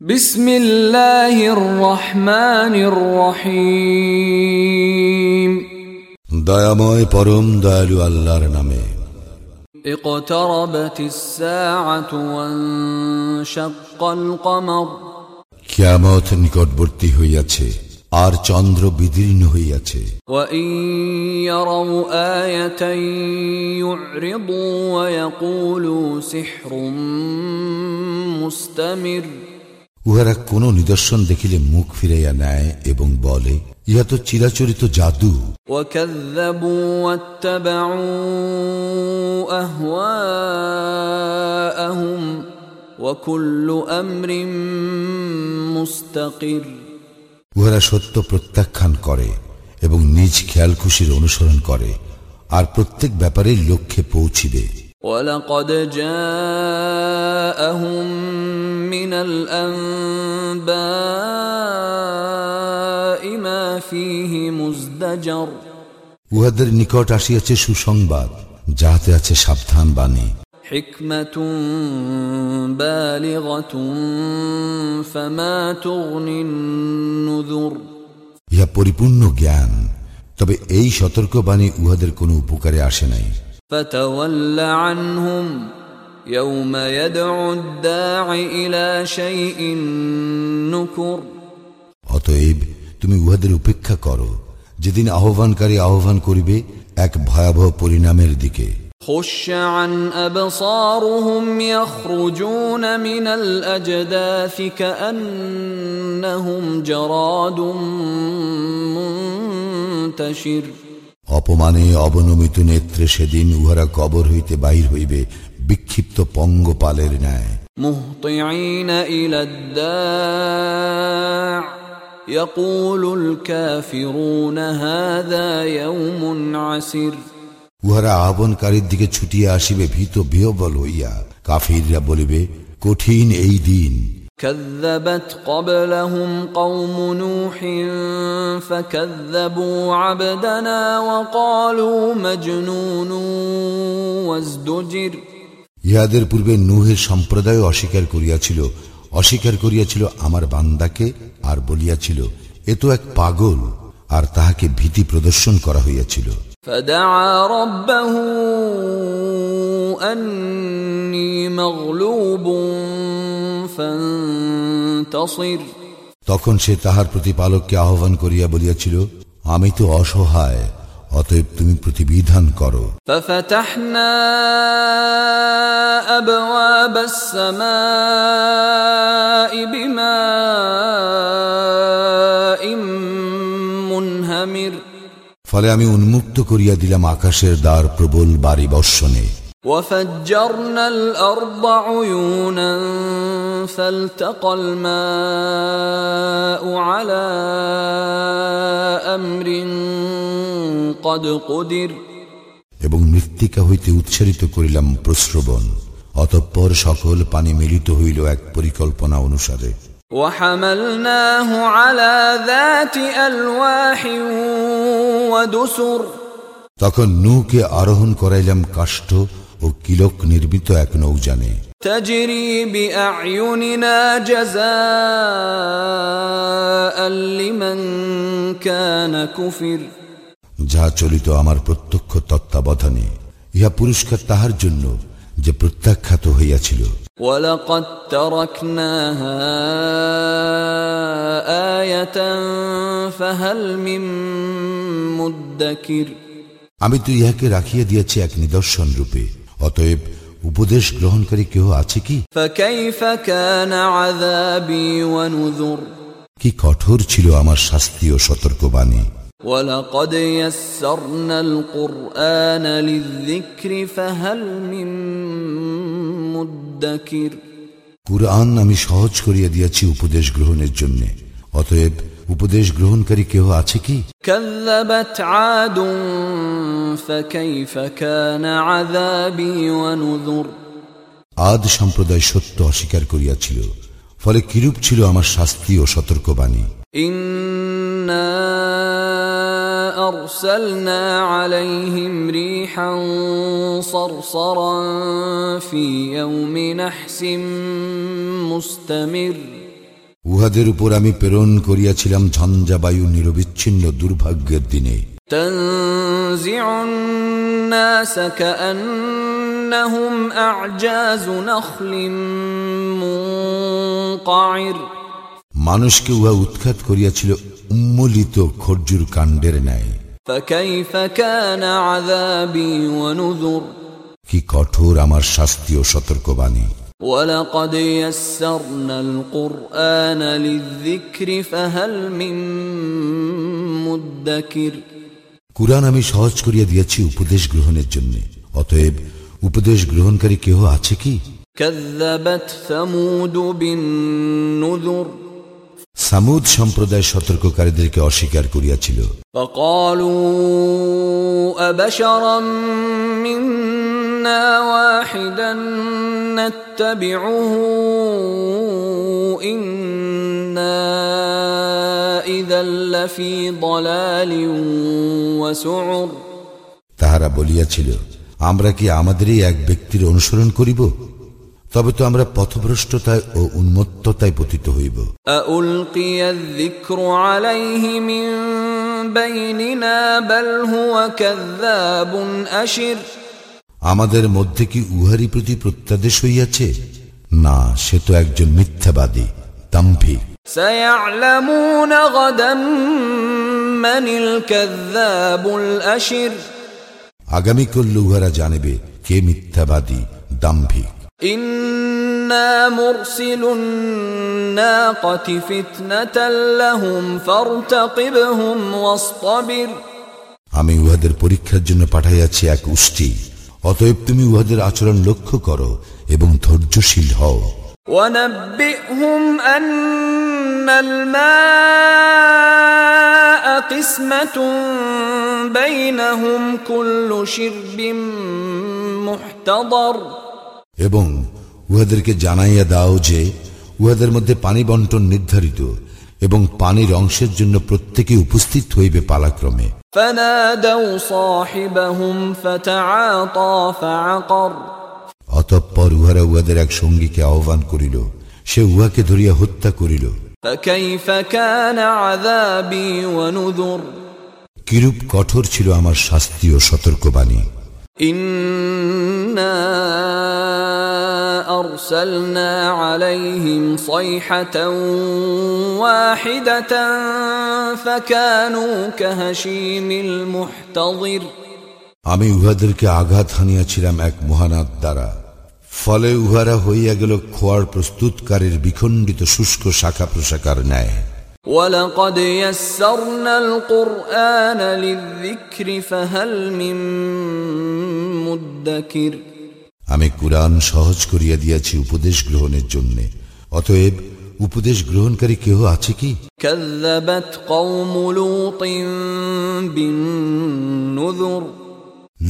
بسم الله الرحمن الرحيم দয়াময় পরম দয়ালু আল্লাহর নামে اقتربت الساعة وانشق القمر কিয়ামত নিকটবর্তী হইয়াছে আর চন্দ্র বিদীর্ণ হইয়াছে وإن يروا آية يعرضوا ويقولوا سحر مستمر উহারা কোন নিদর্শন দেখিলে মুখ ফিরাইয়া নেয় এবং বলে ইহা তো চিরাচরিত জাদু وكذبوا واتبعوا أهواءهم وكل أمر مستقر উহারা সত্য প্রত্যাখ্যান করে এবং নিজ খেয়াল খুশির অনুসরণ করে আর প্রত্যেক ব্যাপারে লক্ষ্যে পৌঁছিবে ولقد جاءهم من الأنباء ما فيه مزدجر উহাদের নিকট আসিয়াছে সুসংবাদ যাহাতে আছে সাবধান বাণী حكمة بالغة فما تغني النذر ইহা পরিপূর্ণ জ্ঞান তবে এই সতর্কবাণী উহাদের কোনো উপকারে আসে নাই فتول عنهم يوم يدعو الداع إلى شيء نكر অতএব তুমি উহাদের উপেক্ষা করো যেদিন আহ্বানকারী আহ্বান করিবে এক ভয়াবহ পরিণামের দিকে خش عن أبصارهم يخرجون من الأجداث كأنهم جراد منتشر অপমানে অবনমিত নেত্রে সেদিন উহারা কবর হইতে বাহির হইবে বিক্ষিপ্ত পঙ্গপালের ন্যায় مهطعين إلى الداع يقول الكافرون هذا يوم عسر উহারা আহ্বানকারীর দিকে ছুটিয়া আসিবে ভীত বিহবল হইয়া কাফিররা বলিবে কঠিন এই দিন كذبت قبلهم قوم نوح فكذبوا عبدنا وقالوا مجنون وازدجر ইহাদের পূর্বে নুহের সম্প্রদায় অস্বীকার করিয়াছিল অস্বীকার করিয়াছিল আমার বান্দাকে আর বলিয়াছিল এ তো এক পাগল আর তাহাকে ভীতি প্রদর্শন করা হইয়াছিল فدعا ربه أني مغلوب فانتصر তখন সে তাহার প্রতিপালককে আহ্বান করিয়া বলিয়াছিল আমি তো অসহায় অতএব তুমি প্রতিবিধান করো ففتحنا أبواب السماء بماء منهمر ফলে আমি উন্মুক্ত করিয়া দিলাম আকাশের দ্বার প্রবল বাড়ি বর্ষণে وفجرنا الأرض عيونا فالتقى الماء على أمر قد قدر এবং মৃত্তিকা হইতে উচ্চারিত করিলাম প্রশ্রবণ অতঃপর সকল পানি মিলিত হইল এক পরিকল্পনা অনুসারে وحملناه على ذات ألواح ودسر তখন নৌকে আরোহণ করাইলাম কাষ্ঠ ও কিলক নির্মিত এক নৌজানে تجري بأعيننا جزاء لمن كان كفر যাহা চলিত আমার প্রত্যক্ষ তত্ত্বাবধানে ইহা পুরস্কার তাহার জন্য যে প্রত্যাখ্যাত হইয়াছিল ولقد تركناها آية فهل من مدكر আমি তো ইহাকে রাখিয়া দিয়াছি এক নিদর্শন রূপে অতএব উপদেশ গ্রহণকারী কেহ আছে কি فكيف كان عذابي ونذر কি কঠোর ছিল আমার শাস্তি ও সতর্কবাণী ولقد يسرنا القرآن للذكر فهل من مدكر কুরআন আমি সহজ করিয়া দিয়াছি উপদেশ গ্রহণের জন্য অতএব উপদেশ গ্রহণকারী কেহ আছে কি كذبت عاد فكيف كان عذابي ونذر আদ সম্প্রদায় সত্য অস্বীকার করিয়াছিল ফলে কিরূপ ছিল আমার শাস্তি ও সতর্কবাণী إنا أرسلنا عليهم ريحا صرصرا في يوم نحس مستمر উহাদের উপর আমি প্রেরণ করিয়াছিলাম ঝঞ্ঝাবায়ু নিরবিচ্ছিন্ন দুর্ভাগ্যের দিনে। মানুষকে উহা উৎখাত করিয়াছিল উম্মলিত খর্জুর কাণ্ডের ন্যায়। কি কঠোর আমার শাস্তি ও সতর্কবাণী। ولقد يسرنا القرآن للذكر فهل من مدكر কুরআন আমি সহজ করিয়া দিয়েছি উপদেশ গ্রহণের জন্য অতএব উপদেশ গ্রহণকারী কেহ আছে কি كذبت ثمود بالنذر সামুদ সম্প্রদায় সতর্ককারীদেরকে অস্বীকার করিয়াছিল فقالوا أبشرا منا واحدا نتبعه إنا إذا لفي ضلال وسعر তাহারা বলিয়াছিল আমরা কি আমাদেরই এক ব্যক্তির অনুসরণ করিব তবে তো আমরা পথভ্রষ্টতায় ও উন্মত্ততায় পতিত হইব أألقي الذكر عليه من بيننا আমাদের মধ্যে কি উহারই প্রতি প্রত্যাদেশ হইয়াছে না সে তো একজন মিথ্যাবাদী দাম্ভিক سيعلمون غدا من الكذاب الأشر আগামী করলে উহারা জানিবে কে মিথ্যাবাদী দাম্ভিক إنا مرسل الناقة فتنة لهم فارتقبهم واصطبر আমি উহাদের পরীক্ষার জন্য পাঠাইয়াছি এক উষ্টি অতএব তুমি উহাদের আচরণ লক্ষ্য করো এবং ধৈর্যশীল হও ونبئهم أن الماء قسمة بينهم كل شرب محتضر এবং উহাদেরকে জানাইয়া দাও যে উহাদের মধ্যে পানি বন্টন নির্ধারিত এবং পানির অংশের জন্য প্রত্যেকে উপস্থিত হইবে পালাক্রমে অতঃপর উহারা উহাদের এক সঙ্গীকে আহ্বান করিল সে উহাকে ধরিয়া হত্যা করিল। কিরূপ কঠোর ছিল আমার শাস্তি ও সতর্কবাণী। ইন্না أرسلنا عليهم صيحة واحدة فكانوا كهشيم المحتضر আমি উহাদেরকে আঘাত হানিয়াছিলাম এক মহানাদ দ্বারা ফলে উহারা হইয়া গেল খোয়ার প্রস্তুতকারীর বিখণ্ডিত শুষ্ক শাখা প্রশাখার ন্যায় ولقد يسرنا القرآن للذكر فهل من مدكر আমি কুরআন সহজ করিয়া দিয়াছি উপদেশ গ্রহণের জন্য অতএব উপদেশ গ্রহণকারী কেহ আছে কি كذبت قوم لوط بالنذر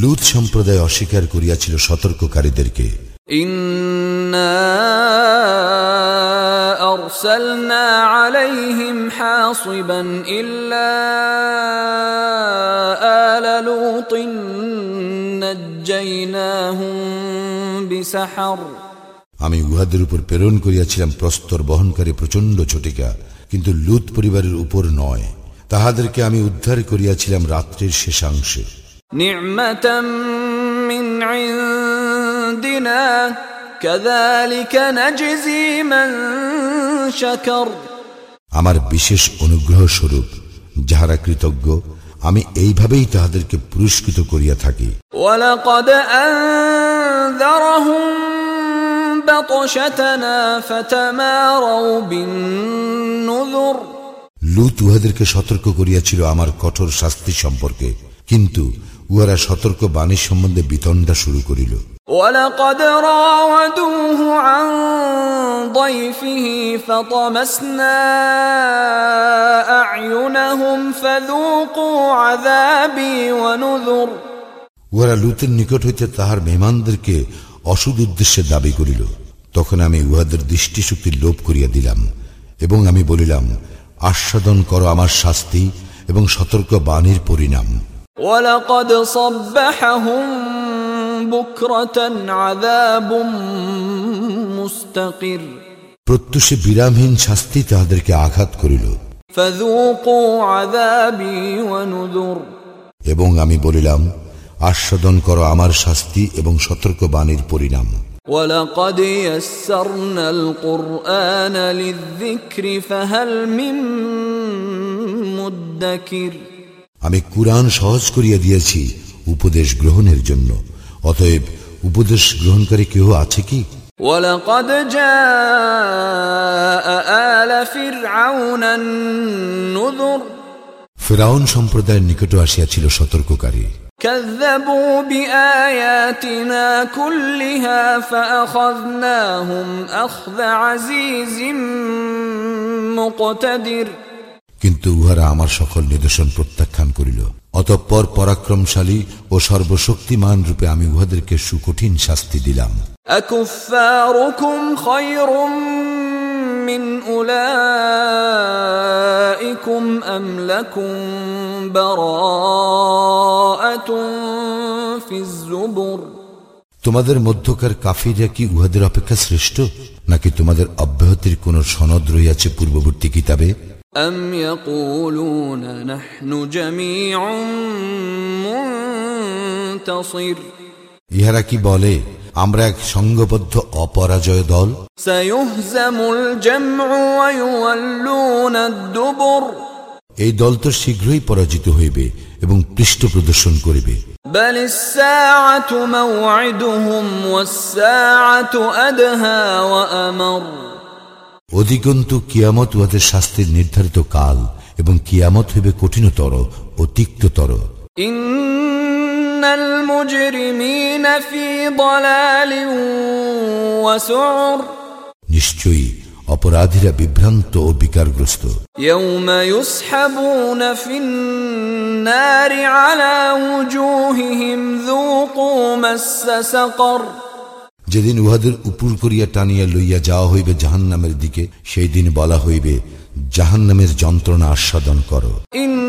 লুত সম্প্রদায় অস্বীকার করিয়াছিল সতর্ককারীদেরকে إنا أرسلنا عليهم حاصبا إلا آل لوط نجيناهم بسحر আমি উহাদের উপর প্রেরণ করিয়াছিলাম প্রস্তর বহনকারী প্রচণ্ড ঝটিকা কিন্তু লুত পরিবারের উপর নয়। তাহাদেরকে আমি উদ্ধার করিয়াছিলাম রাত্রের শেষাংশে। আমার বিশেষ অনুগ্রহ স্বরূপ যাহারা কৃতজ্ঞ আমি এইভাবেই তাহাদেরকে পুরস্কৃত করিয়া থাকি। ওয়ালাকাদ আন أنذرهم بطشتنا فتماروا بالنذر লুত উহাদেরকে সতর্ক করিয়াছিল আমার কঠোর শাস্তি সম্পর্কে কিন্তু উহারা সতর্ক বাণীর সম্বন্ধে বিতণ্ডা শুরু করিল ولقد راودوه عن ضيفه فطمسنا أعينهم فذوقوا عذابي ونذر উহারা লুতের নিকট হইতে তাহার মেহমানদেরকে অসুদ উদ্দেশ্যে দাবি করিল। তখন আমি উহাদের দৃষ্টিশক্তি লোপ করিয়া দিলাম এবং আমি বলিলাম আস্বাদন করো আমার শাস্তি এবং সতর্ক বাণীর পরিণাম। প্রত্যুষে বিরামহীন শাস্তি তাহাদেরকে আঘাত করিল। এবং আমি বলিলাম আস্বাদন করো আমার শাস্তি এবং সতর্কবাণীর পরিণাম ولقد يسرنا القرآن للذكر فهل من مدكر আমি কুরআন সহজ করিয়া দিয়েছি উপদেশ গ্রহণের জন্য অতএব উপদেশ গ্রহণকারী কেউ আছে কি ولقد جاء آل فرعون النذر ফেরাউন সম্প্রদায়ের নিকট আসিয়াছিল সতর্ককারী كذبوا بآياتنا كلها فأخذناهم أخذ عزيز مقتدر কিন্তু উহারা আমার সকল নিদর্শন প্রত্যাখ্যান করিল অতঃপর পরাক্রমশালী ও সর্বশক্তিমান রূপে আমি উহাদেরকে সুকঠিন শাস্তি দিলাম أكفاركم خير من أولئكم أم لكم براءة في الزبر তোমাদের মধ্যকার কাফিরা কি উহাদের অপেক্ষা শ্রেষ্ঠ নাকি তোমাদের অব্যাহতির কোন সনদ রইয়াছে পূর্ববর্তী কিতাবে أم يقولون نحن جميع منتصر ইহারা কি বলে আমরা এক সঙ্গবদ্ধ অপরাজয় দল। এই দল তো শীঘ্রই পরাজিত হইবে এবং পৃষ্ঠ প্রদর্শন করিবে। অধিকন্তু কিয়ামত উহাদের শাস্তির নির্ধারিত কাল এবং কিয়ামত হইবে কঠিনতর ও তিক্ততর। নিশ্চয়ই অপরাধীরা বিভ্রান্ত ও বিকারগ্রস্ত। যেদিন উহাদের উপর করিয়া টানিয়া লইয়া যাওয়া হইবে জাহান নামের দিকে সেই দিন বলা হইবে জাহান নামের যন্ত্রণা আস্বাদন করো। ইন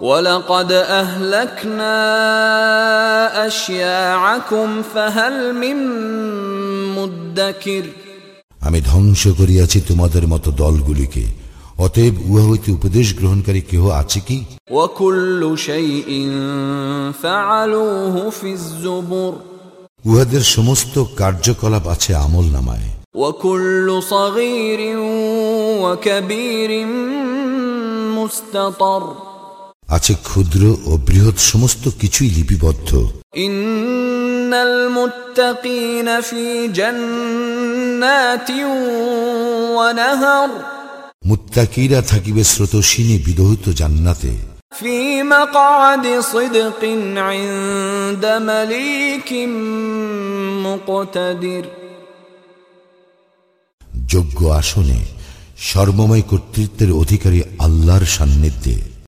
ولقد أهلكنا أشياعكم فهل من مدكر আমি ধ্বংস করিয়াছি তোমাদের মতো দলগুলিকে অতএব উহা হইতে উপদেশ গ্রহণকারী কেহ আছে কি وكل شيء فعلوه في الزبر উহাদের সমস্ত কার্যকলাপ আছে আমল নামায় وكل صغير وكبير مستطر আছে ক্ষুদ্র ও বৃহৎ সমস্ত কিছুই লিপিবদ্ধ। মুত্তাকিরা থাকিবে স্রোতসীনী বিদহিত জান্নাতে। যোগ্য আসনে সর্বময় কর্তৃত্বের অধিকারী আল্লাহর সান্নিধ্যে।